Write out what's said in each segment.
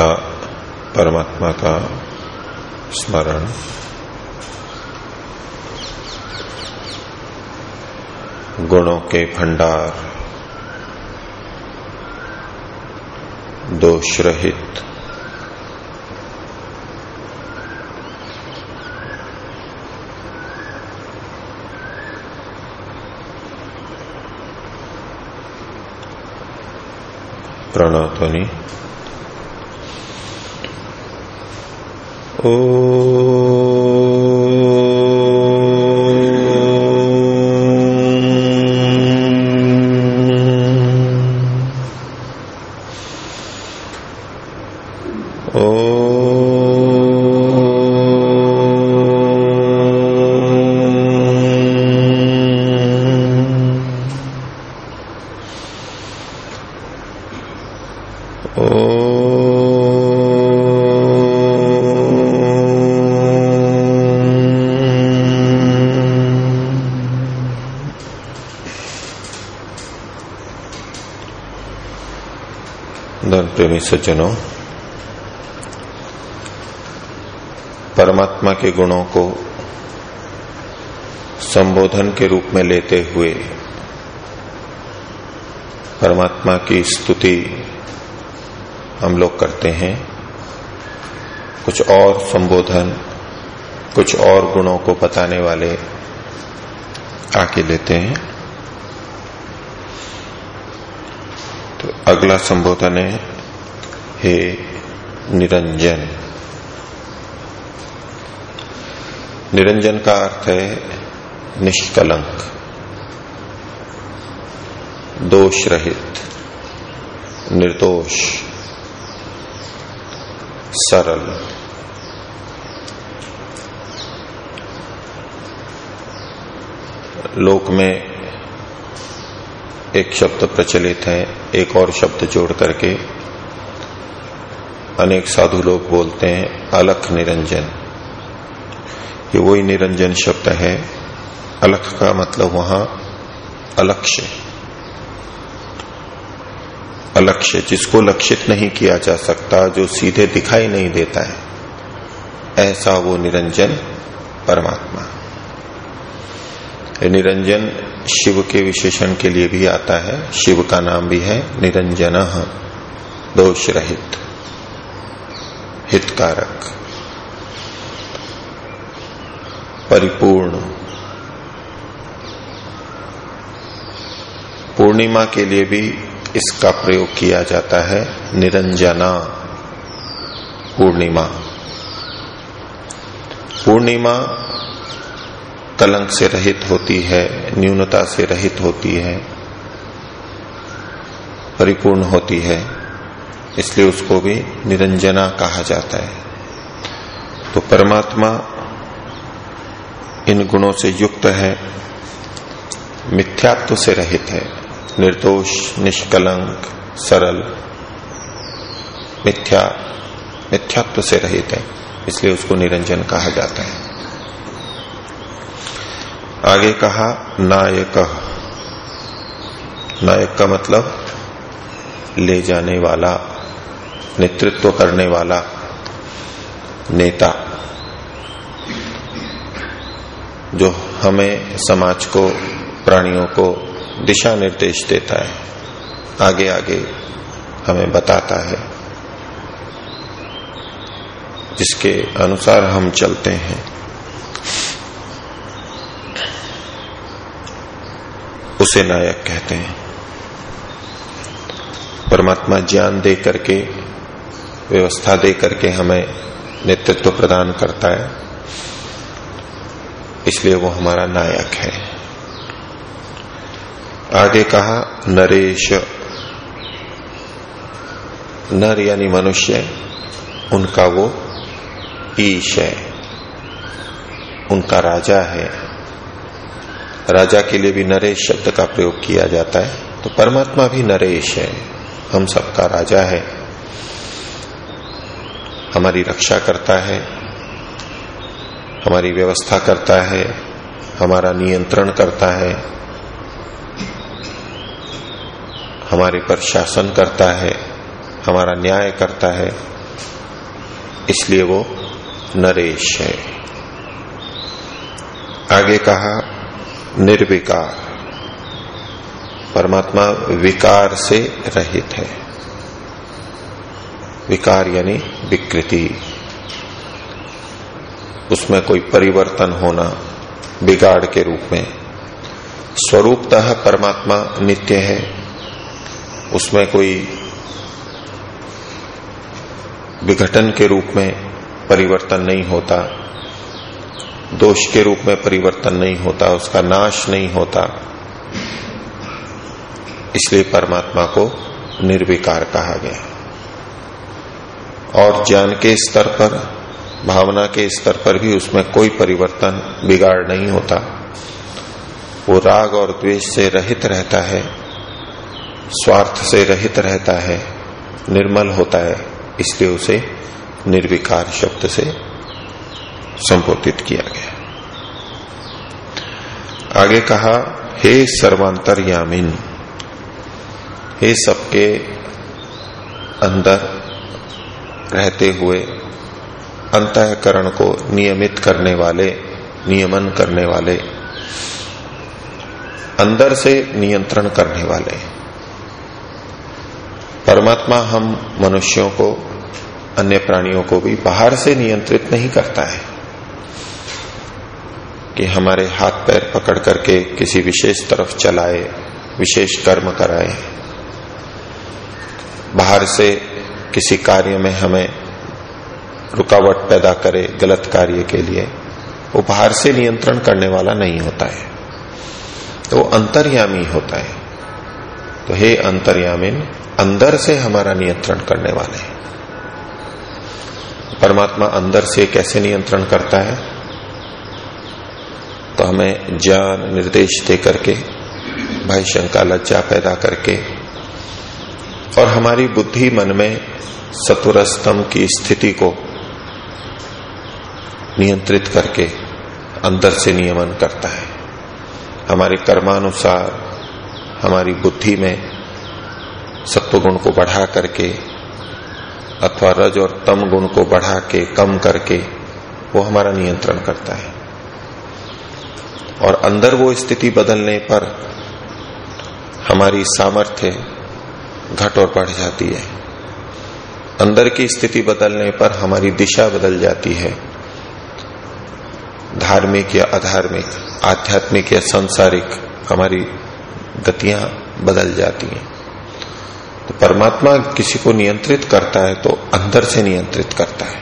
पिता परमात्मा का स्मरण। गुणों के भंडार दोष रहित। प्रणतनी ओ प्रेमी सज्जनों, परमात्मा के गुणों को संबोधन के रूप में लेते हुए परमात्मा की स्तुति हम लोग करते हैं। कुछ और संबोधन, कुछ और गुणों को बताने वाले आके लेते हैं। तो अगला संबोधन है हे निरंजन। निरंजन का अर्थ है निष्कलंक दोष रहित निर्दोष, सरल। लोक में एक शब्द प्रचलित है, एक और शब्द जोड़ करके अनेक साधु लोग बोलते हैं, अलख निरंजन। ये वही निरंजन शब्द है। अलख का मतलब वहाँ अलक्ष्य। अलक्ष्य, जिसको लक्षित नहीं किया जा सकता, जो सीधे दिखाई नहीं देता है, ऐसा वो निरंजन परमात्मा। निरंजन शिव के विशेषण के लिए भी आता है। शिव का नाम भी है निरंजन दोष रहित हितकारक, परिपूर्ण। पूर्णिमा के लिए भी इसका प्रयोग किया जाता है, निरंजना पूर्णिमा। पूर्णिमा कलंक से रहित होती है, न्यूनता से रहित होती है, परिपूर्ण होती है। इसलिए उसको भी निरंजना कहा जाता है। तो परमात्मा इन गुणों से युक्त है, मिथ्यात्व से रहित है, निर्दोष, निष्कलंक, सरल, मिथ्या, मिथ्यात्व से रहित है, इसलिए उसको निरंजन कहा जाता है। आगे कहा, नायक। नायक का मतलब ले जाने वाला। नेतृत्व करने वाला नेता जो हमें समाज को, प्राणियों को दिशा निर्देश देता है, आगे आगे हमें बताता है, जिसके अनुसार हम चलते हैं। उसे नायक कहते हैं। परमात्मा ज्ञान दे करके व्यवस्था दे करके हमें नेतृत्व प्रदान करता है। इसलिए वो हमारा नायक है। आगे कहा, नरेश। नर यानी मनुष्य, उनका वो ईश है। उनका राजा है। राजा के लिए भी नरेश शब्द का प्रयोग किया जाता है। तो परमात्मा भी नरेश है। हम सबका राजा है। हमारी रक्षा करता है, हमारी व्यवस्था करता है, हमारा नियंत्रण करता है, हमारे पर शासन करता है, हमारा न्याय करता है, इसलिए वो नरेश है। आगे कहा, निर्विकार, परमात्मा विकार से रहित है। विकार यानी विकृति। उसमें कोई परिवर्तन होना बिगाड़ के रूप में। स्वरूपतः परमात्मा नित्य है। उसमें कोई विघटन के रूप में परिवर्तन नहीं होता। दोष के रूप में परिवर्तन नहीं होता। उसका नाश नहीं होता। इसलिए परमात्मा को निर्विकार कहा गया। और ज्ञान के स्तर पर, भावना के स्तर पर भी उसमें कोई परिवर्तन, बिगाड़ नहीं होता। वो राग और द्वेष से रहित रहता है, स्वार्थ से रहित रहता है, निर्मल होता है, इसलिए उसे निर्विकार शब्द से संबोधित किया गया। आगे कहा, हे सर्वांतरयामिन, हे सबके अंदर रहते हुए अंतकरण को नियमित करने वाले, नियमन करने वाले, अंदर से नियंत्रण करने वाले परमात्मा हम मनुष्यों को, अन्य प्राणियों को भी बाहर से नियंत्रित नहीं करता है। कि हमारे हाथ पैर पकड़ करके किसी विशेष तरफ़ चलाए, विशेष कर्म कराए। बाहर से किसी कार्य में हमें रुकावट पैदा करे गलत कार्य के लिए वो बाहर से नियंत्रण करने वाला नहीं होता है। तो वो अंतर्यामी होता है। तो हे अंतर्यामीन, अंदर से हमारा नियंत्रण करने वाले परमात्मा अंदर से कैसे नियंत्रण करता है? तो हमें ज्ञान निर्देश दे करके भय शंका लज्जा पैदा करके और हमारी बुद्धि मन में सत्वर स्तंभ की स्थिति को नियंत्रित करके अंदर से नियमन करता है। हमारे कर्मानुसार, हमारी बुद्धि में सत्वगुण को बढ़ा करके अथवा रज और तम गुण को बढ़ा के, कम करके वो हमारा नियंत्रण करता है। और अंदर वो स्थिति बदलने पर हमारी सामर्थ्य घट और बढ़ जाती है। अंदर की स्थिति बदलने पर हमारी दिशा बदल जाती है। धार्मिक या अधार्मिक, आध्यात्मिक या सांसारिक हमारी गतियाँ बदल जाती हैं। तो परमात्मा किसी को नियंत्रित करता है तो अंदर से नियंत्रित करता है।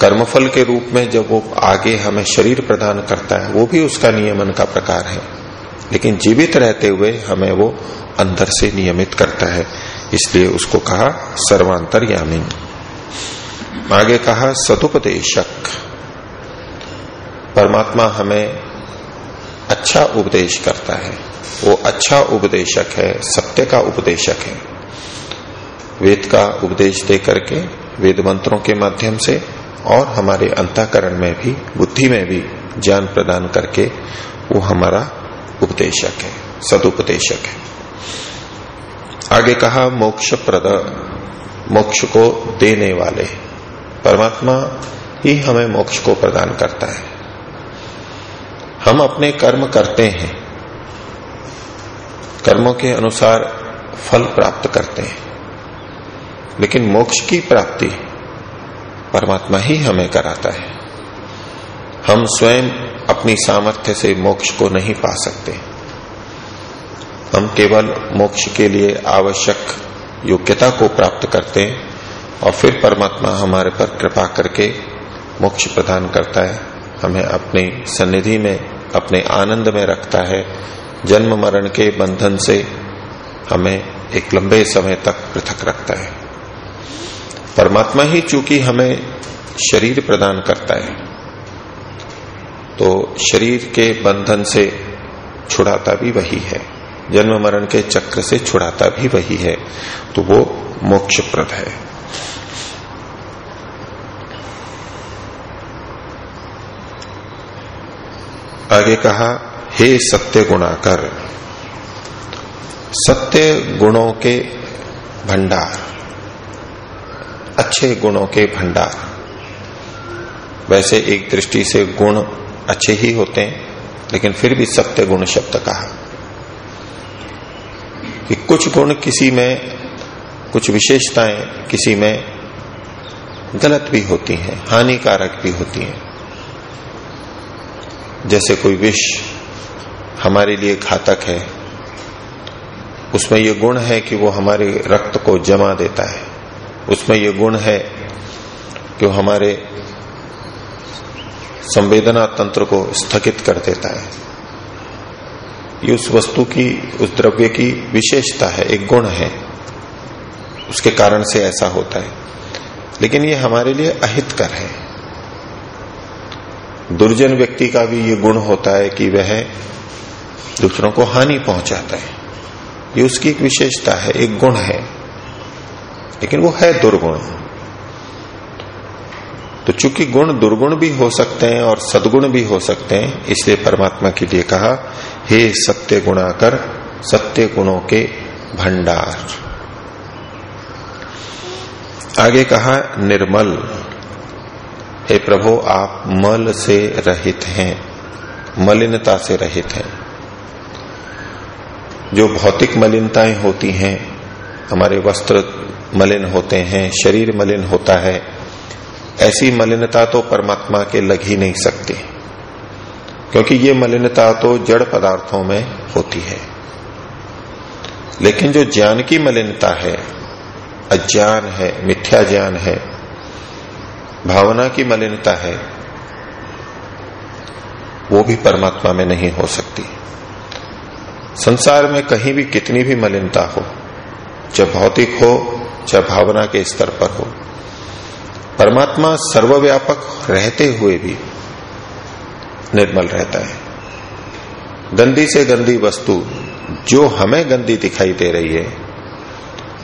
कर्मफल के रूप में जब वो आगे हमें शरीर प्रदान करता है, वो भी उसका नियमन का प्रकार है। लेकिन जीवित रहते हुए हमें वो अंदर से नियमित करता है। इसलिए उसको कहा सर्वांतर यामिन आगे कहा सदुपदेशक। परमात्मा हमें अच्छा उपदेश करता है। वो अच्छा उपदेशक है, सत्य का उपदेशक है। वेद का उपदेश दे करके वेद मंत्रों के माध्यम से और हमारे अंतकरण में भी, बुद्धि में भी ज्ञान प्रदान करके वो हमारा उपदेशक है, सदुपदेशक है। आगे कहा मोक्ष प्रद मोक्ष को देने वाले। परमात्मा ही हमें मोक्ष को प्रदान करता है। हम अपने कर्म करते हैं। कर्मों के अनुसार फल प्राप्त करते हैं। लेकिन मोक्ष की प्राप्ति परमात्मा ही हमें कराता है। हम स्वयं अपनी सामर्थ्य से मोक्ष को नहीं पा सकते। हम केवल मोक्ष के लिए आवश्यक योग्यता को प्राप्त करते हैं और फिर परमात्मा हमारे पर कृपा करके मोक्ष प्रदान करता है। हमें अपनी सन्निधि में, अपने आनंद में रखता है। जन्म मरण के बंधन से हमें एक लंबे समय तक पृथक रखता है। परमात्मा ही चूँकि हमें शरीर प्रदान करता है तो शरीर के बंधन से छुड़ाता भी वही है। जन्म मरण के चक्र से छुड़ाता भी वही है। तो वो मोक्षप्रद है। आगे कहा, हे सत्य गुणाकर, सत्य गुणों के भंडार, अच्छे गुणों के भंडार, वैसे एक दृष्टि से गुण अच्छे ही होते हैं, लेकिन फिर भी सत्य गुण शब्द कहा। कि कुछ गुण किसी में, कुछ विशेषताएँ किसी में गलत भी होती हैं, हानिकारक भी होती हैं। जैसे कोई विष हमारे लिए घातक है, उसमें यह गुण है कि वो हमारे रक्त को जमा देता है। उसमें यह गुण है कि वो हमारे संवेदना तंत्र को स्थगित कर देता है। ये उस वस्तु की, उस द्रव्य की विशेषता है, एक गुण है। उसके कारण से ऐसा होता है। लेकिन ये हमारे लिए अहितकर है। दुर्जन व्यक्ति का भी ये गुण होता है कि वह दूसरों को हानि पहुंचाता है। ये उसकी एक विशेषता है, एक गुण है। लेकिन वो है दुर्गुण। तो चूँकि गुण दुर्गुण भी हो सकते हैं और सदगुण भी हो सकते हैं, इसलिए परमात्मा के लिए कहा, हे सत्य गुणाकर, सत्य गुणों के भंडार। आगे कहा, निर्मल, हे प्रभु, आप मल से रहित हैं, मलिनता से रहित हैं। जो भौतिक मलिनताएँ होती हैं, हमारे वस्त्र मलिन होते हैं, शरीर मलिन होता है ऐसी मलिनता तो परमात्मा के लग ही नहीं सकती, क्योंकि ये मलिनता तो जड़ पदार्थों में होती है। लेकिन जो ज्ञान की मलिनता है, अज्ञान है, मिथ्या ज्ञान है, भावना की मलिनता है, वो भी परमात्मा में नहीं हो सकती। संसार में कहीं भी कितनी भी मलिनता हो, चाहे भौतिक हो, चाहे भावना के स्तर पर हो परमात्मा सर्वव्यापक रहते हुए भी निर्मल रहता है। गंदी से गंदी वस्तु जो हमें गंदी दिखाई दे रही है,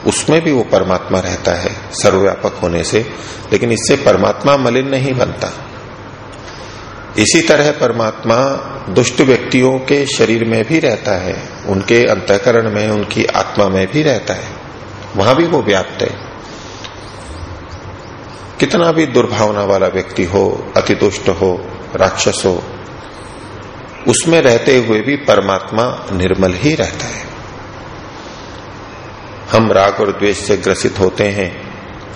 उसमें भी वो परमात्मा रहता है सर्वव्यापक होने से, लेकिन इससे परमात्मा मलिन नहीं बनता। इसी तरह परमात्मा दुष्ट व्यक्तियों के शरीर में भी रहता है, उनके अंतकरण में, उनकी आत्मा में भी रहता है। वहाँ भी वो व्याप्त है। कितना भी दुर्भावना वाला व्यक्ति हो अति दुष्ट हो, राक्षस हो, उसमें रहते हुए भी परमात्मा निर्मल ही रहता है। हम राग और द्वेष से ग्रसित होते हैं,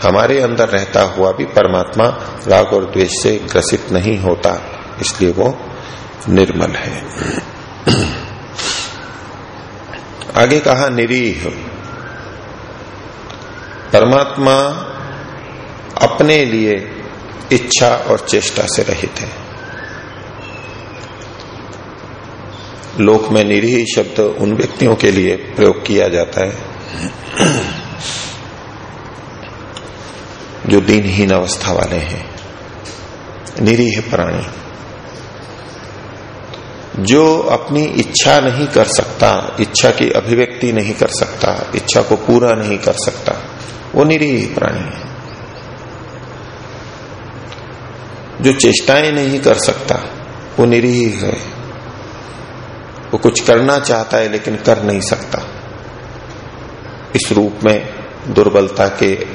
हमारे अंदर रहता हुआ भी परमात्मा राग और द्वेष से ग्रसित नहीं होता, इसलिए वो निर्मल है। आगे कहा, निरीह। परमात्मा अपने लिए इच्छा और चेष्टा से रहित है। लोक में निरीह शब्द उन व्यक्तियों के लिए प्रयोग किया जाता है, जो दिनहीन अवस्था वाले हैं। निरीह प्राणी, जो अपनी इच्छा नहीं कर सकता, इच्छा की अभिव्यक्ति नहीं कर सकता, इच्छा को पूरा नहीं कर सकता, वो निरीह प्राणी है। जो चेष्टाएँ नहीं कर सकता, वो निरीह है। वो कुछ करना चाहता है, लेकिन कर नहीं सकता। इस रूप में दुर्बलता के,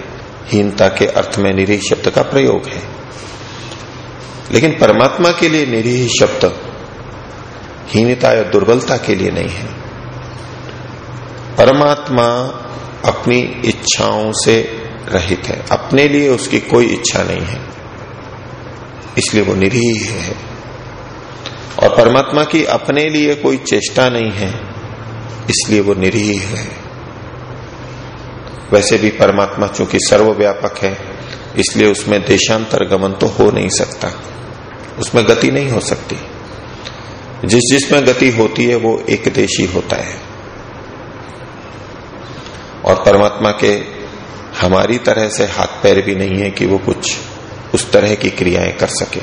हीनता के अर्थ में निरीह शब्द का प्रयोग है। लेकिन परमात्मा के लिए निरीह शब्द हीनता या दुर्बलता के लिए नहीं है। परमात्मा अपनी इच्छाओं से रहित है। अपने लिए उसकी कोई इच्छा नहीं है। इसलिए वो निरीह है। और परमात्मा की अपने लिए कोई चेष्टा नहीं है, इसलिए वो निरीह है। वैसे भी परमात्मा चूँकि सर्वव्यापक है, इसलिए उसमें देशांतर गमन तो हो नहीं सकता। उसमें गति नहीं हो सकती। जिस जिसमें गति होती है, वो एक देशी होता है। और परमात्मा के हमारी तरह से हाथ पैर भी नहीं है कि वो कुछ उस तरह की क्रियाएँ कर सके।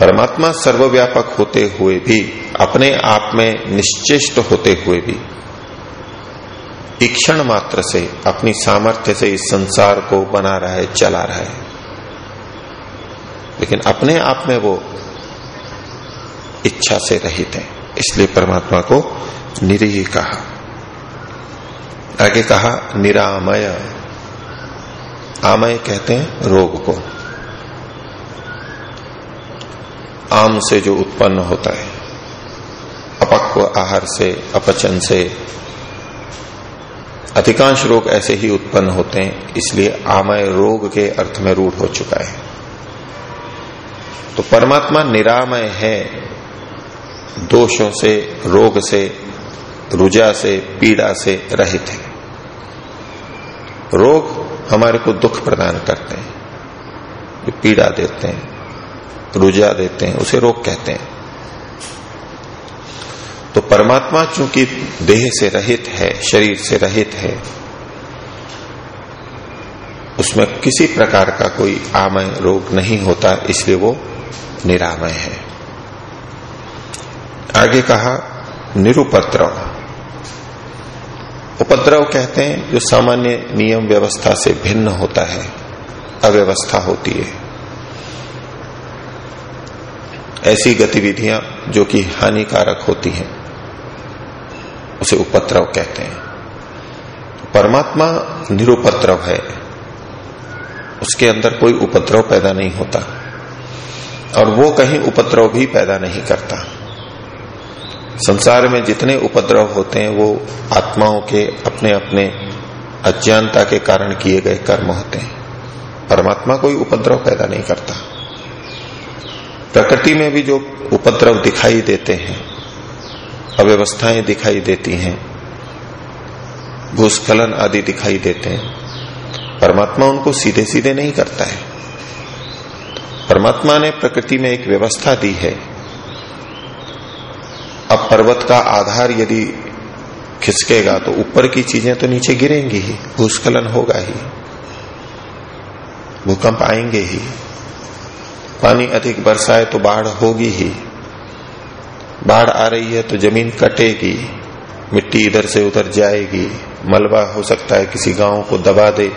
परमात्मा सर्वव्यापक होते हुए भी, अपने आप में निश्चेष्ट होते हुए भी ईक्षण मात्र से अपनी सामर्थ्य से इस संसार को बना रहा है चला रहा। है लेकिन अपने आप में वो इच्छा से रहित है, इसलिए परमात्मा को निरीह कहा। आगे कहा, निरामय। आमय कहते हैं रोग को। आम से जो उत्पन्न होता है, अपक्व आहार से, अपचन से, अधिकांश रोग ऐसे ही उत्पन्न होते हैं, इसलिए आमय रोग के अर्थ में रूढ़ हो चुका है। तो परमात्मा निरामय है, दोषों से, रोग से, रुजा से, पीड़ा से रहित है। रोग हमारे को दुख प्रदान करते हैं, जो पीड़ा देते हैं रुझा देते हैं, उसे रोग कहते हैं। तो परमात्मा चूँकि देह से रहित है, शरीर से रहित है, उसमें किसी प्रकार का कोई आमय रोग नहीं होता, इसलिए वो निरामय है। आगे कहा, निरुपद्रव। उपद्रव कहते हैं, जो सामान्य नियम व्यवस्था से भिन्न होता है, अव्यवस्था होती है। ऐसी गतिविधियाँ जो कि हानिकारक होती हैं, उसे उपद्रव कहते हैं। परमात्मा निरुपद्रव है, उसके अंदर कोई उपद्रव पैदा नहीं होता, और वो कहीं उपद्रव भी पैदा नहीं करता। संसार में जितने उपद्रव होते हैं, वो आत्माओं के अपने अपने अज्ञानता के कारण किए गए कर्म होते हैं। परमात्मा कोई उपद्रव पैदा नहीं करता। प्रकृति में भी जो उपद्रव दिखाई देते हैं, अव्यवस्थाएँ दिखाई देती हैं, भूस्खलन आदि दिखाई देते हैं, परमात्मा उनको सीधे सीधे नहीं करता है। परमात्मा ने प्रकृति में एक व्यवस्था दी है। अब पर्वत का आधार यदि खिसकेगा तो ऊपर की चीज़ें तो नीचे गिरेंगी ही, भूस्खलन होगा ही, भूकंप आएँगे ही, पानी अधिक बरसाए तो बाढ़ होगी ही, बाढ़ आ रही है तो ज़मीन कटेगी, मिट्टी इधर से उधर जाएगी, मलबा हो सकता है किसी गाँव को दबा दे।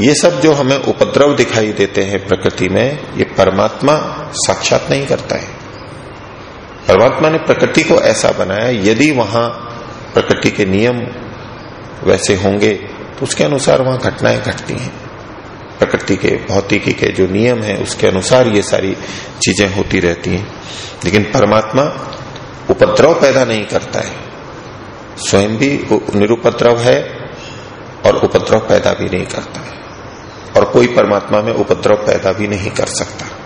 ये सब जो हमें उपद्रव दिखाई देते हैं प्रकृति में, ये परमात्मा साक्षात नहीं करता है। परमात्मा ने प्रकृति को ऐसा बनाया, यदि वहाँ प्रकृति के नियम वैसे होंगे तो उसके अनुसार वहाँ घटनाएँ घटती हैं। प्रकृति के, भौतिकी के जो नियम है, उसके अनुसार ये सारी चीज़ें होती रहती हैं। लेकिन परमात्मा उपद्रव पैदा नहीं करता है। स्वयं भी निरुपद्रव है और उपद्रव पैदा भी नहीं करता है। और कोई परमात्मा में उपद्रव पैदा भी नहीं कर सकता।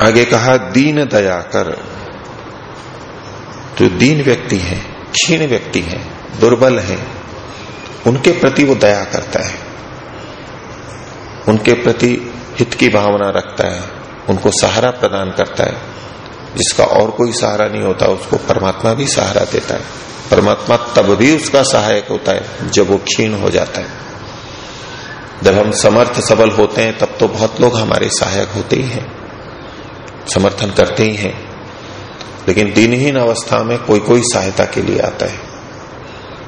आगे कहा, दीन दया कर। जो दीन व्यक्ति है, क्षीण व्यक्ति है, दुर्बल है, उनके प्रति वो दया करता है। उनके प्रति हित की भावना रखता है, उनको सहारा प्रदान करता है। जिसका और कोई सहारा नहीं होता, उसको परमात्मा भी सहारा देता है। परमात्मा तब भी उसका सहायक होता है, जब वो क्षीण हो जाता है। जब हम समर्थ सबल होते हैं, तब तो बहुत लोग हमारे सहायक होते ही हैं। समर्थन करते ही हैं। लेकिन दिनहीन अवस्था में कोई कोई सहायता के लिए आता है।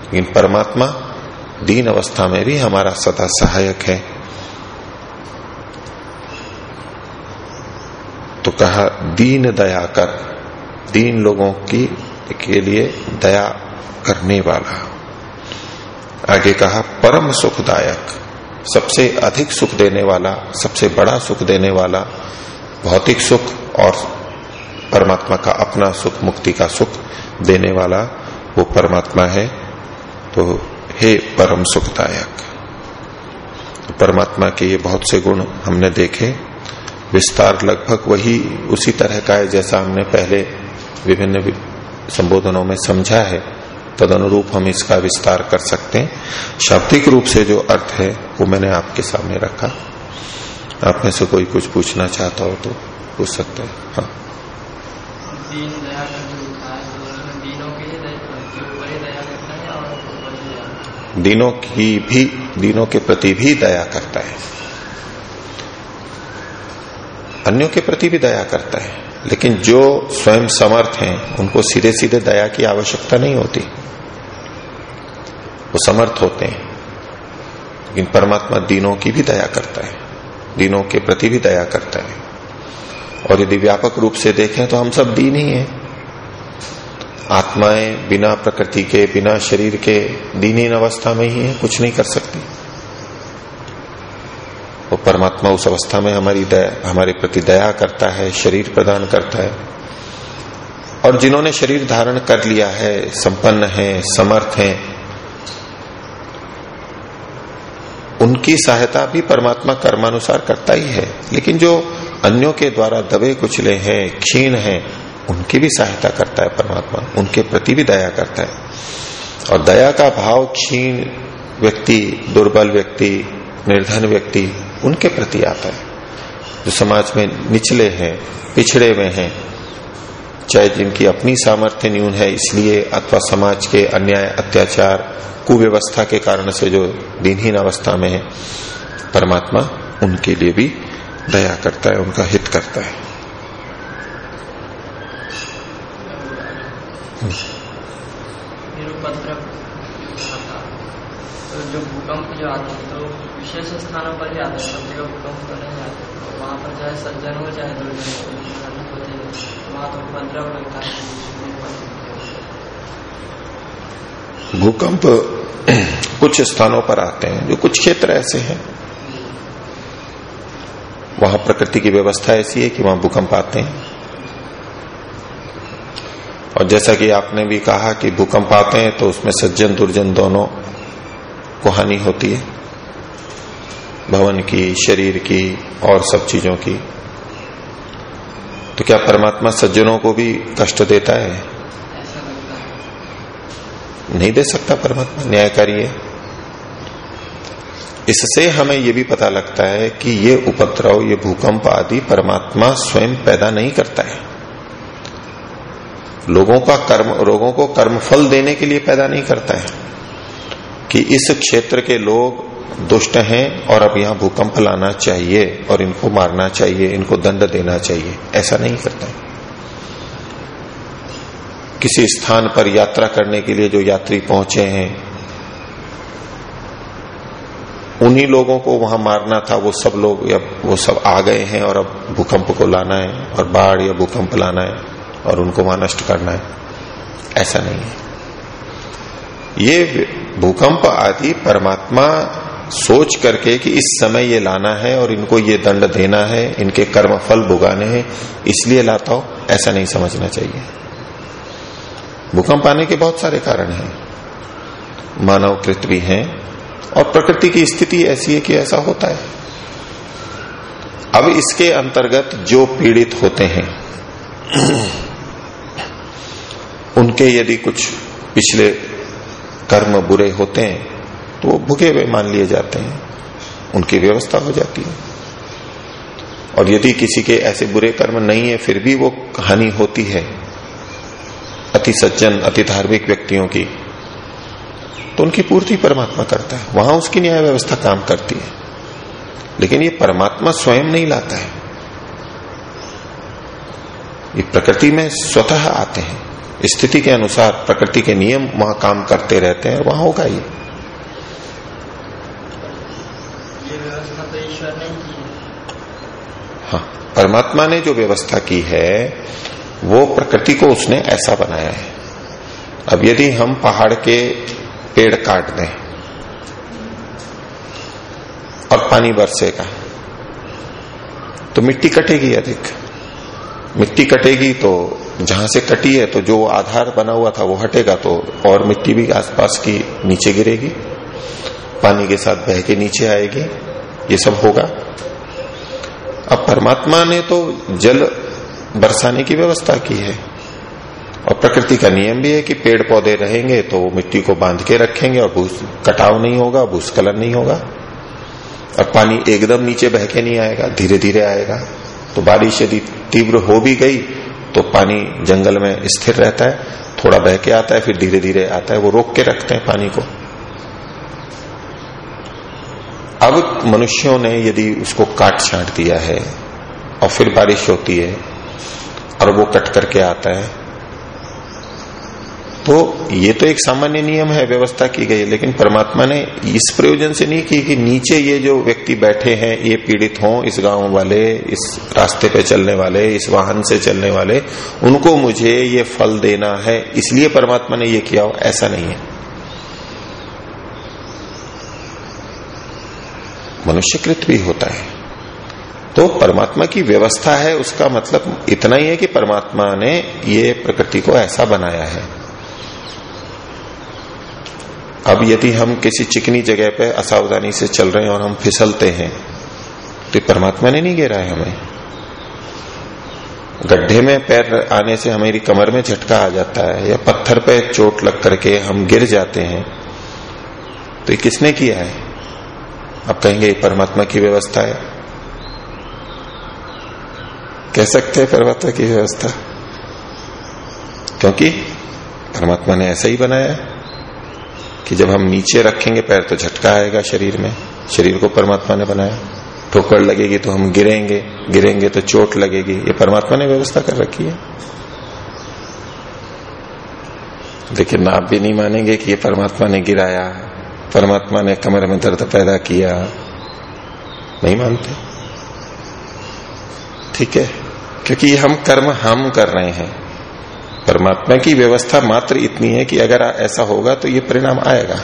लेकिन परमात्मा दीन अवस्था में भी हमारा सदा सहायक है। तो कहा, दीन दया कर। दीन लोगों की के लिए दया करने वाला। आगे कहा, परम सुखदायक। सबसे अधिक सुख देने वाला, सबसे बड़ा सुख देने वाला भौतिक सुख और परमात्मा का अपना सुख, मुक्ति का सुख देने वाला वो परमात्मा है। तो हे परम सुखदायक तो परमात्मा के ये बहुत से गुण हमने देखे। विस्तार लगभग वही उसी तरह का है जैसा हमने पहले विभिन्न संबोधनों में समझा है। तद अनुरूप हम इसका विस्तार कर सकते हैं। शाब्दिक रूप से जो अर्थ है, वो मैंने आपके सामने रखा। आप में से कोई कुछ पूछना चाहता हो तो पूछ सकते हैं। हाँ। दीन की भी, दीनों के प्रति भी दया करता है। अन्यों के प्रति भी दया करता है। लेकिन जो स्वयं समर्थ हैं, उनको सीधे सीधे दया की आवश्यकता नहीं होती। वो समर्थ होते हैं। लेकिन परमात्मा दीनों की भी दया करता है। दीनों के प्रति भी दया करता है। और यदि व्यापक रूप से देखें तो हम सब दीन ही हैं। आत्माएँ बिना प्रकृति के, बिना शरीर के दीनीन अवस्था में ही है, कुछ नहीं कर सकती। वो तो परमात्मा उस अवस्था में हमारी दया, हमारे प्रति दया करता है, शरीर प्रदान करता है। और जिन्होंने शरीर धारण कर लिया है, संपन्न है, समर्थ है उनकी सहायता भी परमात्मा कर्मानुसार करता ही है। लेकिन जो अन्यों के द्वारा दबे कुचले हैं, क्षीण हैं, उनकी भी सहायता करता है परमात्मा। उनके प्रति भी दया करता है। और दया का भाव क्षीण व्यक्ति, दुर्बल व्यक्ति, निर्धन व्यक्ति, उनके प्रति आता है। जो समाज में निचले हैं, पिछड़े हुए हैं, चाहे जिनकी अपनी सामर्थ्य न्यून है, इसलिए अथवा समाज के अन्याय, अत्याचार कुव्यवस्था के कारण से जो दिनहीन अवस्था में है परमात्मा उनके लिए भी दया करता है उनका हित करता है। तो जो भूकंप जो आते हैं तो विशेष स्थानों पर ही आते हैं सब जगह भूकंप तो नहीं आते। तो वहाँ पर चाहे सज्जन हो चाहे दुर्जन हो तो वहाँ तो उपद्रव लगता है। भूकंप कुछ स्थानों पर आते हैं, जो कुछ क्षेत्र ऐसे हैं। वहाँ प्रकृति की व्यवस्था ऐसी है कि वहाँ भूकंप आते हैं। और जैसा कि आपने भी कहा कि भूकंप आते हैं तो उसमें सज्जन, दुर्जन दोनों को हानि होती है। भवन की, शरीर की और सब चीज़ों की। तो क्या परमात्मा सज्जनों को भी कष्ट देता है? नहीं दे सकता परमात्मा, न्यायकारी है। इससे हमें यह भी पता लगता है कि ये उपद्रव, ये भूकंप आदि परमात्मा स्वयं पैदा नहीं करता है। लोगों का कर्म लोगों को कर्मफल देने के लिए पैदा नहीं करता है। कि इस क्षेत्र के लोग दुष्ट हैं और अब यहाँ भूकंप लाना चाहिए और इनको मारना चाहिए, इनको दंड देना चाहिए, ऐसा नहीं करता है। किसी स्थान पर यात्रा करने के लिए जो यात्री पहुँचे हैं, उन्हीं लोगों को वहाँ मारना था। वो सब लोग वो सब आ गए हैं और अब भूकंप को लाना है और बाढ़ या भूकंप लाना है और उनको वहाँ नष्ट करना है। ऐसा नहीं है। ये भूकंप आदि परमात्मा सोच करके कि इस समय ये लाना है और इनको ये दंड देना है, इनके कर्म फल भुगाने हैं, इसलिए लाता हो, ऐसा नहीं समझना चाहिए। भूकंप आने के बहुत सारे कारण हैं। मानव कृत भी हैं और प्रकृति की स्थिति ऐसी है कि ऐसा होता है। अब इसके अंतर्गत जो पीड़ित होते हैं, उनके यदि कुछ पिछले कर्म बुरे होते हैं तो वो भुगे हुए मान लिए जाते हैं। उनकी व्यवस्था हो जाती है। और यदि किसी के ऐसे बुरे कर्म नहीं है, फिर भी वो हानि होती है। अति सज्जन अति धार्मिक व्यक्तियों की। तो उनकी पूर्ति परमात्मा करता है। वहाँ उसकी न्याय व्यवस्था काम करती है। लेकिन ये परमात्मा स्वयं नहीं लाता है। ये प्रकृति में स्वतः आते हैं। स्थिति के अनुसार प्रकृति के नियम वहाँ काम करते रहते हैं वहाँ होगा ये। तो ईश्वर ने की हाँ परमात्मा ने जो व्यवस्था की है वो प्रकृति को उसने ऐसा बनाया है। अब यदि हम पहाड़ के पेड़ काट दें और पानी बरसेगा तो मिट्टी कटेगी अधिक। मिट्टी कटेगी तो जहाँ से कटी है तो जो आधार बना हुआ था वो हटेगा तो और मिट्टी भी आसपास की नीचे गिरेगी, पानी के साथ बह के नीचे आएगी, ये सब होगा। अब परमात्मा ने तो जल बरसाने की व्यवस्था की है। और प्रकृति का नियम भी है कि पेड़ पौधे रहेंगे तो वो मिट्टी को बाँध के रखेंगे और भूस, कटाव नहीं होगा, भूस्खलन नहीं होगा। और पानी एकदम नीचे बह के नहीं आएगा धीरे धीरे आएगा। तो बारिश यदि तीव्र हो भी गई तो पानी जंगल में स्थिर रहता है, थोड़ा बह के आता है, फिर धीरे धीरे आता है, वो रोक के रखते हैं पानी को। अब मनुष्यों ने यदि उसको काट छाट दिया है, और फिर बारिश होती है और वो कट करके आता है। तो ये तो एक सामान्य नियम है, व्यवस्था की गई, लेकिन परमात्मा ने इस प्रयोजन से नहीं की कि नीचे ये जो व्यक्ति बैठे हैं, ये पीड़ित हों, इस गाँव वाले, इस रास्ते पे चलने वाले, इस वाहन से चलने वाले, उनको मुझे ये फल देना है, इसलिए परमात्मा ने ये किया हो, ऐसा नहीं है। मनुष्यकृत भी होता है। तो परमात्मा की व्यवस्था है, उसका मतलब इतना ही है कि परमात्मा ने ये प्रकृति को ऐसा बनाया है। अब यदि हम किसी चिकनी जगह पे असावधानी से चल रहे हैं और हम फिसलते हैं तो परमात्मा ने नहीं गिरा है हमें। गड्ढे में पैर आने से हमारी कमर में झटका आ जाता है या पत्थर पे चोट लग करके हम गिर जाते हैं तो ये किसने किया है? अब कहेंगे परमात्मा की व्यवस्था है। कह सकते हैं परमात्मा की व्यवस्था। क्योंकि परमात्मा ने ऐसा ही बनाया कि जब हम नीचे रखेंगे, पैर तो झटका आएगा शरीर में। शरीर को परमात्मा ने बनाया। ठोकर लगेगी तो हम गिरेंगे गिरेंगे तो चोट लगेगी। ये परमात्मा ने व्यवस्था कर रखी है। लेकिन आप भी नहीं मानेंगे कि ये परमात्मा ने गिराया, परमात्मा ने कमर में दर्द पैदा किया। नहीं मानते? ठीक है। क्योंकि हम कर्म हम कर रहे हैं। परमात्मा की व्यवस्था मात्र इतनी है कि अगर ऐसा होगा तो ये परिणाम आएगा।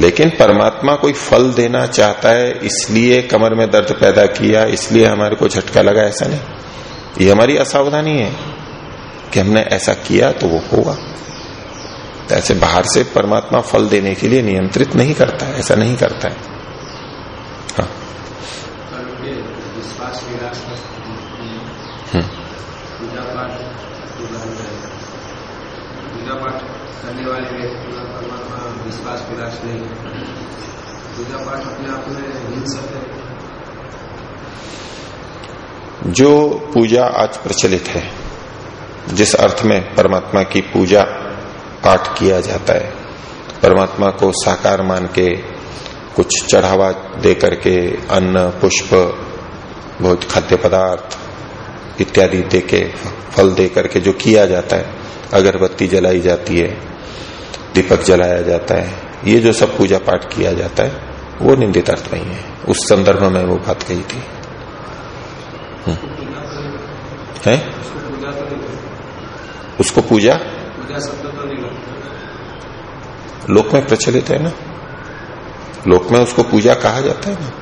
लेकिन परमात्मा कोई फल देना चाहता है, इसलिए कमर में दर्द पैदा किया, इसलिए हमारे को झटका लगा, ऐसा नहीं। ये हमारी असावधानी है कि हमने ऐसा किया तो वो होगा। तो ऐसे बाहर से परमात्मा फल देने के लिए नियंत्रित नहीं करता, ऐसा नहीं करता हाँ पूजा पाठ पूजा पाठ करने वाले व्यक्ति में विश्वास विलास नहीं पूजा पाठ अपने आप में हिंसक है। जो पूजा आज प्रचलित है, जिस अर्थ में परमात्मा की पूजा पाठ किया जाता है, परमात्मा को साकार मान के कुछ चढ़ावा दे करके अन्न, पुष्प, बहुत खाद्य पदार्थ इत्यादि दे के, फल दे करके जो किया जाता है, अगरबत्ती जलाई जाती है दीपक जलाया जाता है। ये जो सब पूजा पाठ किया जाता है, वो निंदित अर्थ नहीं है। उस संदर्भ में वो बात कही थी। है? तो नहीं उसको पूजा? लोक में प्रचलित है ना? लोक में उसको पूजा कहा जाता है ना?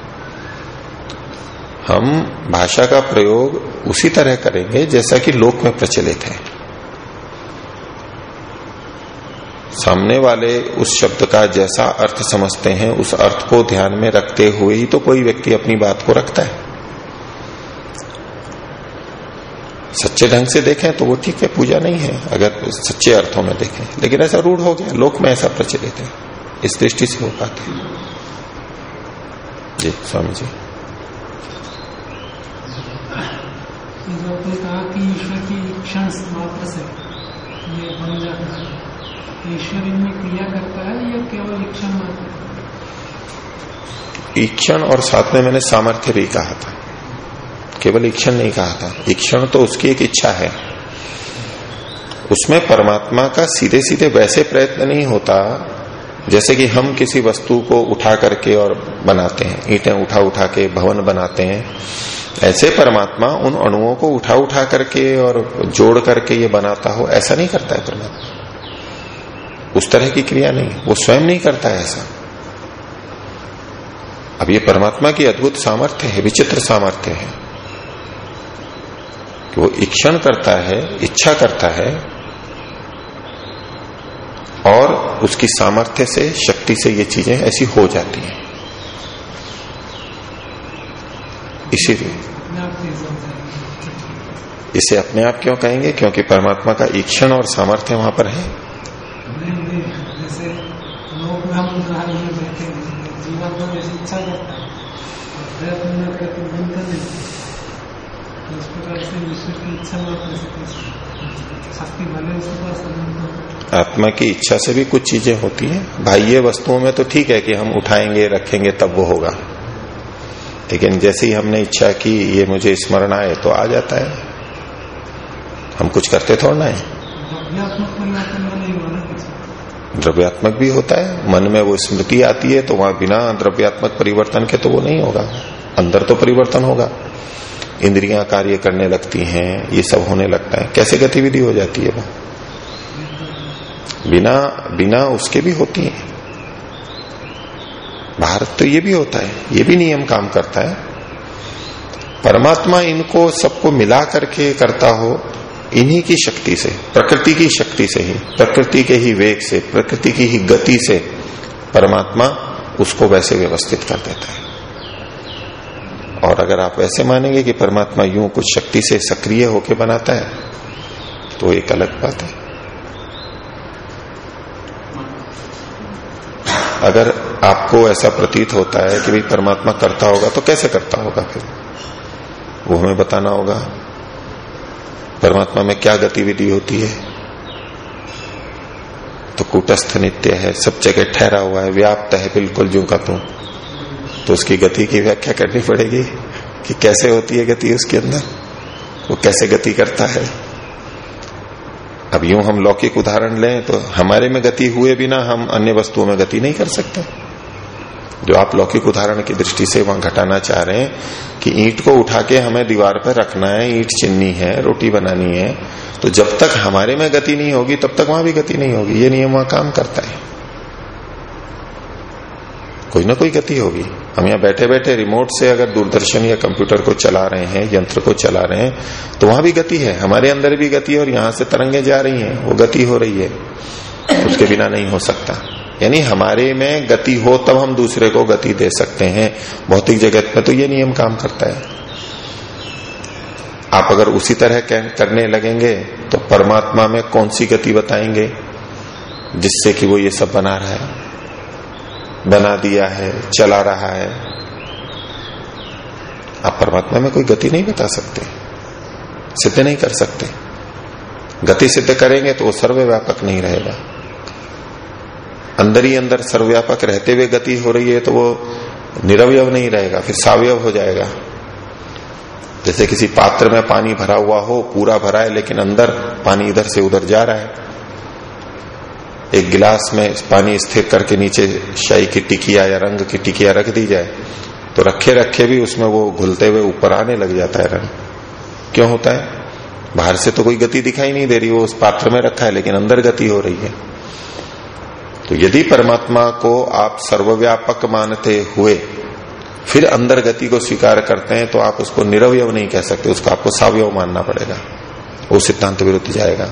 हम भाषा का प्रयोग उसी तरह करेंगे जैसा कि लोक में प्रचलित है। सामने वाले उस शब्द का जैसा अर्थ समझते हैं, उस अर्थ को ध्यान में रखते हुए ही तो कोई व्यक्ति अपनी बात को रखता है। सच्चे ढंग से देखें तो वो ठीक है, पूजा नहीं है, अगर सच्चे अर्थों में देखें। लेकिन ऐसा रूढ़ हो गया, लोक में ऐसा प्रचलित है, इस दृष्टि से हो पाते जी, स्वामी जी। आपने कहा कि ईश्वर की क्षण मात्र से ये बन जाता है। ईश्वर इनमें क्रिया करता है या केवल इच्छा मात्र? ईक्षण और साथ में मैंने सामर्थ्य भी कहा था। केवल ईक्षण नहीं कहा था। ईक्षण तो उसकी एक इच्छा है। उसमें परमात्मा का सीधे सीधे वैसे प्रयत्न नहीं होता, जैसे कि हम किसी वस्तु को उठा करके और बनाते हैं, ईटें उठा उठा के भवन बनाते हैं। ऐसे परमात्मा उन अणुओं को उठा उठा करके और जोड़ करके ये बनाता हो, ऐसा नहीं करता है परमात्मा। उस तरह की क्रिया नहीं वो स्वयं नहीं करता है ऐसा। अब ये परमात्मा की अद्भुत सामर्थ्य है, विचित्र सामर्थ्य है कि वो इक्षण करता है, इच्छा करता है और उसकी सामर्थ्य से, शक्ति से ये चीज़ें ऐसी हो जाती हैं। इसीलिए। इसे अपने आप क्यों कहेंगे? क्योंकि परमात्मा का ईक्षण और सामर्थ्य वहाँ पर है नहीं नहीं जैसे लोग में हम रहा में बैठे हैं, जीवन में जैसे इच्छा करता है और प्रयत्न न करके मन कर लेते हैं। तो इस प्रकार से ईश्वर की इच्छा मात्र से कैसे शक्ति भले उसके पास अनंत हो। आत्मा की इच्छा से भी कुछ चीज़ें होती हैं। बाह्य वस्तुओं में तो ठीक है कि हम उठाएँगे, रखेंगे, तब वो होगा। लेकिन जैसे ही हमने इच्छा की, ये मुझे स्मरण आए तो आ जाता है। हम कुछ करते थोड़ा है। द्रव्यात्मक भी होता है। मन में वो स्मृति आती है तो वहाँ बिना द्रव्यात्मक परिवर्तन के तो वो नहीं होगा। अंदर तो परिवर्तन होगा। इंद्रियाँ कार्य करने लगती हैं, ये सब होने लगता है। कैसे गतिविधि हो जाती है वो? बिना बिना उसके भी होती है। भारत तो ये भी होता है, ये भी नियम काम करता है। परमात्मा इनको सबको मिला करके करता हो, इन्हीं की शक्ति से, प्रकृति की शक्ति से ही, प्रकृति के ही वेग से, प्रकृति की ही गति से परमात्मा उसको वैसे व्यवस्थित कर देता है। और अगर आप वैसे मानेंगे कि परमात्मा यूँ कुछ शक्ति से सक्रिय होकर बनाता है तो एक अलग बात है। अगर आपको ऐसा प्रतीत होता है कि भाई परमात्मा करता होगा तो कैसे करता होगा फिर? वो हमें बताना होगा, परमात्मा में क्या गतिविधि होती है? तो कूटस्थ नित्य है, सब जगह ठहरा हुआ है, व्याप्त है बिल्कुल जू का तू तो उसकी गति की व्याख्या करनी पड़ेगी कि कैसे होती है गति उसके अंदर? वो कैसे गति करता है? अब यूँ हम लौकिक उदाहरण लें तो हमारे में गति हुए बिना हम अन्य वस्तुओं में गति नहीं कर सकते। जो आप लौकिक उदाहरण की दृष्टि से वहाँ घटाना चाह रहे हैं कि ईंट को उठा के हमें दीवार पर रखना है, ईंट चिन्नी है, रोटी बनानी है तो जब तक हमारे में गति नहीं होगी, तब तक वहाँ भी गति नहीं होगी। ये नियम वहाँ काम करता है। कोई ना कोई गति होगी। हम यहाँ बैठे बैठे रिमोट से अगर दूरदर्शन या कंप्यूटर को चला रहे हैं, यंत्र को चला रहे हैं तो वहाँ भी गति है। हमारे अंदर भी गति है और यहाँ से तरंगे जा रही हैं। वो गति हो रही है। उसके बिना नहीं हो सकता। यानी हमारे में गति हो तब हम दूसरे को गति दे सकते हैं। भौतिक जगत में तो ये नियम काम करता है। आप अगर उसी तरह करने लगेंगे तो परमात्मा में कौन सी गति बताएँगे, जिससे कि वो ये सब बना रहा है? बना दिया है, चला रहा है। आप परमात्मा में कोई गति नहीं बता सकते, सिद्ध नहीं कर सकते। गति सिद्ध करेंगे तो वो सर्वव्यापक नहीं रहेगा। अंदर ही अंदर सर्वव्यापक रहते हुए गति हो रही है तो वो निरवयव नहीं रहेगा, फिर सावयव हो जाएगा। जैसे किसी पात्र में पानी भरा हुआ हो, पूरा भरा है, लेकिन अंदर पानी इधर से उधर जा रहा है। एक गिलास में पानी स्थिर करके नीचे शाही की टिकिया या रंग की टिकिया रख दी जाए तो रखे रखे भी उसमें वो घुलते हुए ऊपर आने लग जाता है रंग। क्यों होता है? बाहर से तो कोई गति दिखाई नहीं दे रही, वो उस पात्र में रखा है, लेकिन अंदर गति हो रही है। तो यदि परमात्मा को आप सर्वव्यापक मानते हुए फिर अंदर गति को स्वीकार करते हैं तो आप उसको निरवयव नहीं कह सकते, उसको आपको सावयव मानना पड़ेगा। वो सिद्धांत विरुद्ध जाएगा।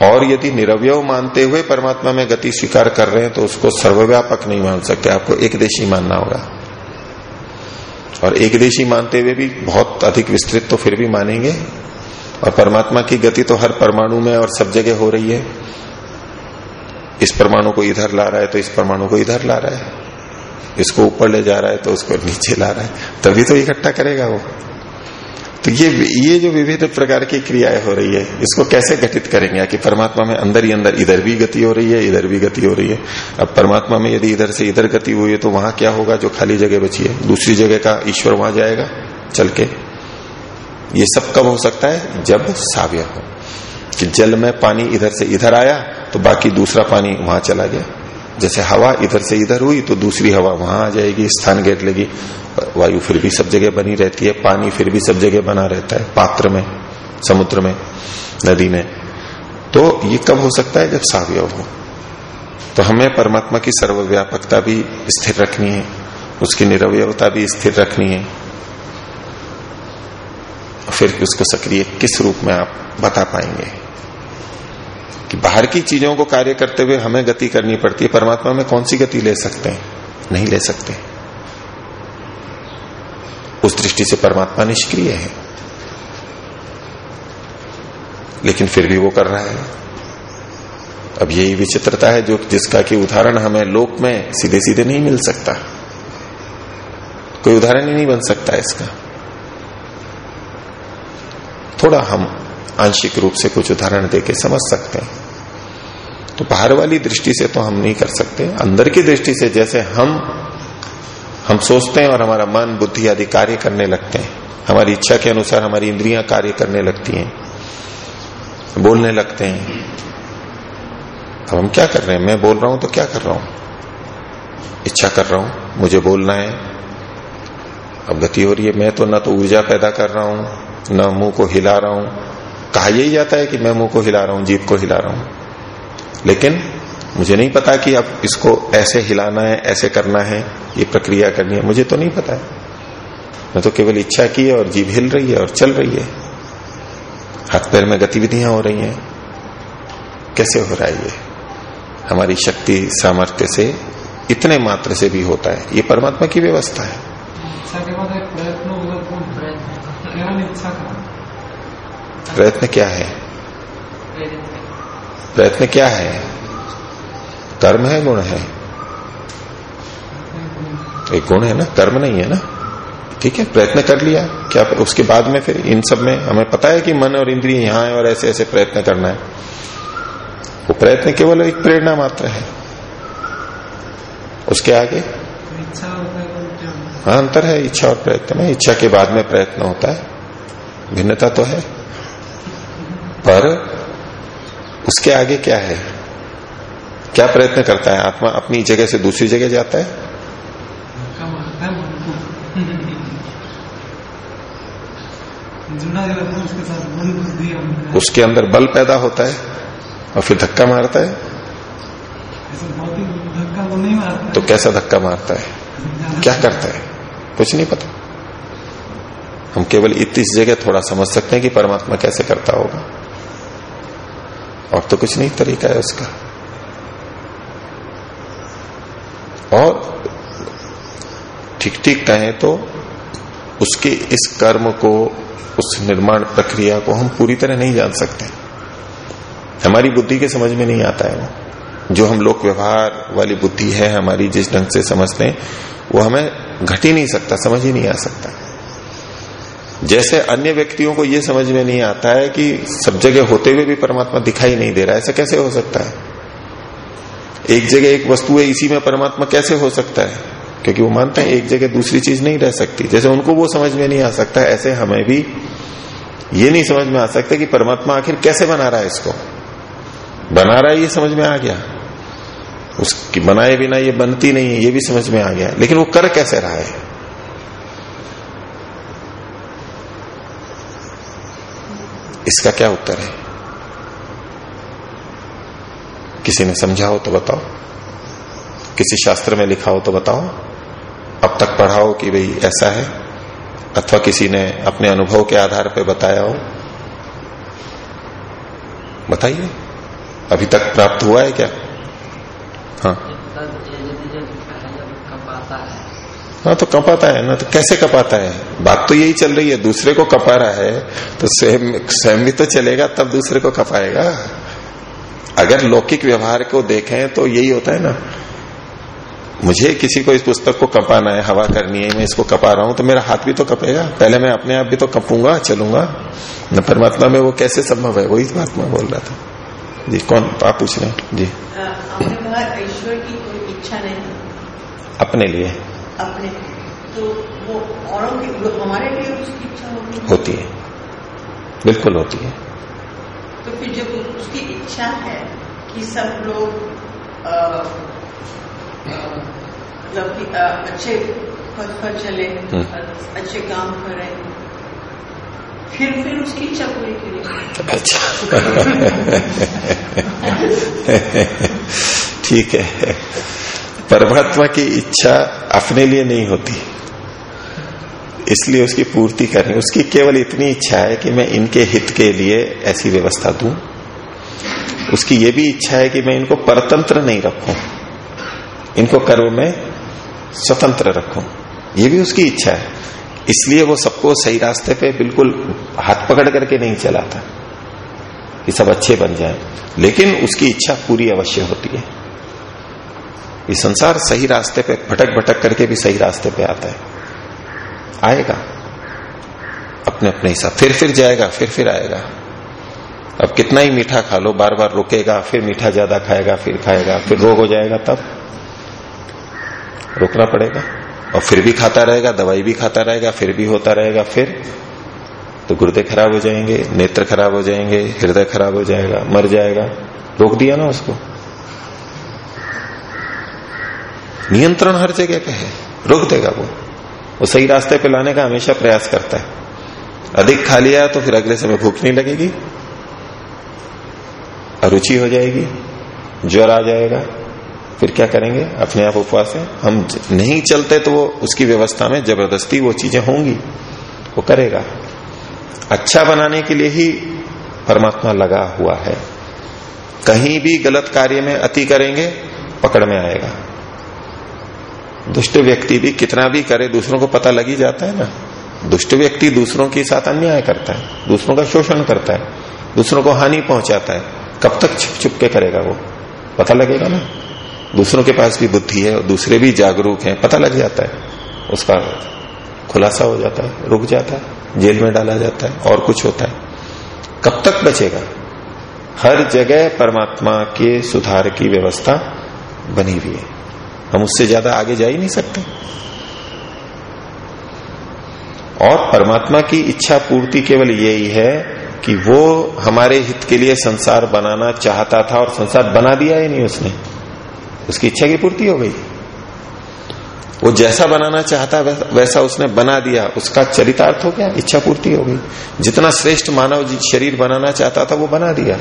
और यदि निरवय मानते हुए परमात्मा में गति स्वीकार कर रहे हैं तो उसको सर्वव्यापक नहीं मान सकते, आपको एक देशी मानना होगा। और एक देशी मानते हुए भी बहुत अधिक विस्तृत तो फिर भी मानेंगे। और परमात्मा की गति तो हर परमाणु में और सब जगह हो रही है। इस परमाणु को इधर ला रहा है तो इस परमाणु को इधर ला रहा है। इसको ऊपर ले जा रहा है तो उसको नीचे ला रहा है। तभी तो इकट्ठा करेगा वो। तो ये ये जो विविध प्रकार की क्रियाएँ हो रही है, इसको कैसे घटित करेंगे? कि परमात्मा में अंदर ही अंदर इधर भी गति हो रही है, इधर भी गति हो रही है। अब परमात्मा में यदि इधर से इधर गति हुई है तो वहाँ क्या होगा? जो खाली जगह बची है। दूसरी जगह का ईश्वर वहाँ जाएगा, चल के। ये सब कब हो सकता है? जब साव्य हो। कि जल में पानी इधर से इधर आया तो बाकी दूसरा पानी वहाँ चला गया। जैसे हवा इधर से इधर हुई तो दूसरी हवा वहाँ आ जाएगी, स्थान घेर लेगी। वायु फिर भी सब जगह बनी रहती है, पानी फिर भी सब जगह बना रहता है, पात्र में, समुद्र में, नदी में। तो ये कब हो सकता है? जब सावयव हो। तो हमें परमात्मा की सर्वव्यापकता भी स्थिर रखनी है, उसकी निरवयता भी स्थिर रखनी है। फिर उसको सक्रिय किस रूप में आप बता पाएँगे? कि बाहर की चीज़ों को कार्य करते हुए हमें गति करनी पड़ती है, परमात्मा में कौन सी गति ले सकते हैं? नहीं ले सकते। उस दृष्टि से परमात्मा निष्क्रिय है। लेकिन फिर भी वो कर रहा है। अब यही विचित्रता है जो जिसका कि उदाहरण हमें लोक में सीधे सीधे नहीं मिल सकता। कोई उदाहरण ही नहीं बन सकता इसका। थोड़ा हम आंशिक रूप से कुछ उदाहरण देके समझ सकते हैं। तो बाहर वाली दृष्टि से तो हम नहीं कर सकते। अंदर की दृष्टि से जैसे हम हम सोचते हैं और हमारा मन, बुद्धि आदि कार्य करने लगते हैं। हमारी इच्छा के अनुसार हमारी इंद्रियाँ कार्य करने लगती हैं। बोलने लगते हैं। अब हम क्या कर रहे हैं? मैं बोल रहा हूँ तो क्या कर रहा हूँ? इच्छा कर रहा हूँ, मुझे बोलना है। अब गति हो रही है, मैं तो ना तो ऊर्जा पैदा कर रहा हूँ, न मुँह को हिला रहा हूँ। कहा यही जाता है कि मैं मुँह को हिला रहा हूँ जीप को हिला रहा हूँ। लेकिन मुझे नहीं पता कि अब इसको ऐसे हिलाना है, ऐसे करना है, ये प्रक्रिया करनी है। मुझे तो नहीं पता है। मैं तो केवल इच्छा की है और जीभ हिल रही है और चल रही है। हाथ पैर में गतिविधियाँ हो रही हैं। कैसे हो रहा है ये? हमारी शक्ति सामर्थ्य से इतने मात्र से भी होता है। ये परमात्मा की व्यवस्था है। प्रयत्न क्या है। प्रयत्न क्या है? कर्म है, गुण है। एक गुण है ना, कर्म नहीं है ना। ठीक है, प्रयत्न कर लिया। क्या उसके बाद में फिर इन सब में हमें पता है कि मन और इंद्रिय यहाँ है और ऐसे ऐसे प्रयत्न करना है। वो प्रयत्न केवल एक प्रेरणा मात्र है। उसके आगे? हाँ अंतर है, इच्छा और प्रयत्न में। इच्छा के बाद में प्रयत्न होता है। भिन्नता तो है। पर उसके आगे क्या है? क्या प्रयत्न करता है? आत्मा अपनी जगह से दूसरी जगह जाता है? उसके अंदर बल पैदा होता है और फिर धक्का मारता है। तो कैसा धक्का मारता है? क्या करता है? कुछ नहीं पता। हम केवल इस जगह थोड़ा समझ सकते हैं कि परमात्मा कैसे करता होगा। और तो कुछ नहीं, तरीका है उसका। और ठीक ठीक कहें तो उसके इस कर्म को, उस निर्माण प्रक्रिया को हम पूरी तरह नहीं जान सकते। हमारी बुद्धि के समझ में नहीं आता है वो। जो हम लोक व्यवहार वाली बुद्धि है, हमारी जिस ढंग से समझते हैं, वो हमें घट ही नहीं सकता, समझ ही नहीं आ सकता। जैसे अन्य व्यक्तियों को यह समझ में नहीं आता है कि सब जगह होते हुए भी परमात्मा दिखाई नहीं दे रहा है, ऐसा कैसे हो सकता है? एक जगह एक वस्तु है, इसी में परमात्मा कैसे हो सकता है? क्योंकि वो मानते हैं एक जगह दूसरी चीज़ नहीं रह सकती। जैसे उनको वो समझ में नहीं आ सकता, ऐसे हमें भी ये नहीं समझ में आ सकता कि परमात्मा आखिर कैसे बना रहा है इसको। बना रहा है, ये समझ में आ गया। उसकी बनाए बिना ये बनती नहीं है, ये भी समझ में आ गया। लेकिन वो कर कैसे रहा है? इसका क्या उत्तर है? किसी ने समझा हो तो बताओ। किसी शास्त्र में लिखा हो तो बताओ। अब तक पढ़ाओ कि भाई ऐसा है, अथवा किसी ने अपने अनुभव के आधार पर बताया हो। बताइए। अभी तक प्राप्त हुआ है क्या? हाँ। हाँ तो कपाता है ना तो कैसे कपाता है? बात तो यही चल रही है, दूसरे को कपा रहा है तो स्वयं स्वयं भी तो चलेगा, तब दूसरे को कपाएगा। अगर लौकिक व्यवहार को देखें तो यही होता है ना। मुझे किसी को इस पुस्तक को कपाना है हवा करनी है मैं इसको कपा रहा हूँ तो मेरा हाथ भी तो कपेगा। पहले मैं अपने आप भी तो कपूँगा चलूँगा। न परमात्मा में वो कैसे संभव है? वही बात मैं बोल रहा था। जी कौन? आप पूछ रहे हैं। जी। ईश्वर की कोई इच्छा नहीं। अपने लिए। अपने तो वो औरों की हमारे लिए उसकी इच्छा होती है। बिल्कुल होती है। तो फिर जब उसकी इच्छा है कि सब लोग मतलब अच्छे पद पर चले हम्म। अच्छे काम करें फिर फिर उसकी इच्छा पूरी करें अच्छा। ठीक है। परमात्मा की इच्छा अपने लिए नहीं होती। इसलिए उसकी पूर्ति करें। उसकी केवल इतनी इच्छा है कि मैं इनके हित के लिए ऐसी व्यवस्था दूँ। उसकी ये भी इच्छा है कि मैं इनको परतंत्र नहीं रखूँ। इनको कर्म में स्वतंत्र रखूँ। ये भी उसकी इच्छा है। इसलिए वो सबको सही रास्ते पे बिल्कुल हाथ पकड़ करके नहीं चलाता कि सब अच्छे बन जाए। लेकिन उसकी इच्छा पूरी अवश्य होती है। ये संसार सही रास्ते पे भटक भटक करके भी सही रास्ते पे आता है। आएगा। अपने अपने हिसाब फिर फिर जाएगा, फिर फिर आएगा। अब कितना ही मीठा खा लो बार बार रुकेगा, फिर मीठा ज़्यादा खाएगा, फिर खाएगा, फिर रोग हो जाएगा तब। रोकना पड़ेगा। और फिर भी खाता रहेगा, दवाई भी खाता रहेगा, फिर भी होता रहेगा, फिर तो गुर्दे खराब हो जाएँगे, नेत्र खराब हो जाएँगे, हृदय खराब हो जाएगा, मर जाएगा। रोक दिया ना उसको। नियंत्रण हर जगह पे है। रोक देगा वो। वो सही रास्ते पे लाने का हमेशा प्रयास करता है। अधिक खा लिया तो फिर अगले समय भूख नहीं लगेगी। अरुचि हो जाएगी, ज्वर आ जाएगा। फिर क्या करेंगे? अपने आप उपवास है। हम नहीं चलते तो वो उसकी व्यवस्था में ज़बरदस्ती वो चीज़ें होंगी। वो करेगा। अच्छा बनाने के लिए ही परमात्मा लगा हुआ है। कहीं भी गलत कार्य में अति करेंगे, पकड़ में आएगा। दुष्ट व्यक्ति भी कितना भी करे, दूसरों को पता लग जाता है ना। दुष्ट व्यक्ति दूसरों के साथ अन्याय करता है, दूसरों का शोषण करता है, दूसरों को हानि पहुंचाता है। कब तक छुप छुप के करेगा वो? पता लगेगा ना। दूसरों के पास भी बुद्धि है और दूसरे भी जागरूक हैं, पता लग जाता है। उसका खुलासा हो जाता है, रुक जाता है, जेल में डाला जाता है, और कुछ होता है। कब तक बचेगा? हर जगह परमात्मा के सुधार की व्यवस्था बनी हुई है। हम उससे ज़्यादा आगे जा ही नहीं सकते। और परमात्मा की इच्छा पूर्ति केवल यही है कि वो हमारे हित के लिए संसार बनाना चाहता था और संसार बना दिया ही नहीं उसने। उसकी इच्छा की पूर्ति हो गई। वो जैसा बनाना चाहता वैसा उसने बना दिया। उसका चरितार्थ हो गया, इच्छा पूर्ति हो गई। जितना श्रेष्ठ मानव शरीर बनाना चाहता था, वो बना दिया।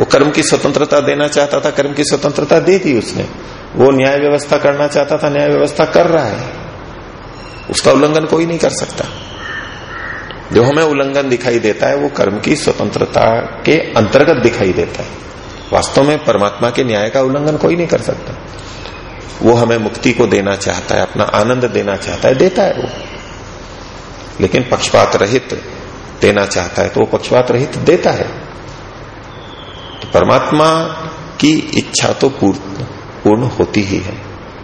वो कर्म की स्वतंत्रता देना चाहता था, कर्म की स्वतंत्रता दे दी उसने। वो न्याय व्यवस्था करना चाहता था, न्याय व्यवस्था कर रहा है। उसका उल्लंघन कोई नहीं कर सकता। जो हमें उल्लंघन दिखाई देता है, वो कर्म की स्वतंत्रता के अंतर्गत दिखाई देता है। वास्तव में परमात्मा के न्याय का उल्लंघन कोई नहीं कर सकता। वो हमें मुक्ति को देना चाहता है, अपना आनंद देना चाहता है, देता है वो। लेकिन पक्षपात रहित देना चाहता है तो वो पक्षपात रहित देता है। तो परमात्मा की इच्छा तो पूर्ण पूर्ण होती ही है।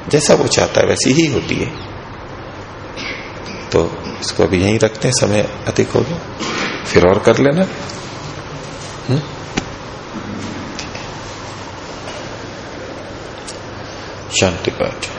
जैसा वो चाहता है, वैसी ही होती है। तो इसको अभी यहीं रखते हैं, समय अधिक हो गया। फिर और कर लेना। शांति पाठ।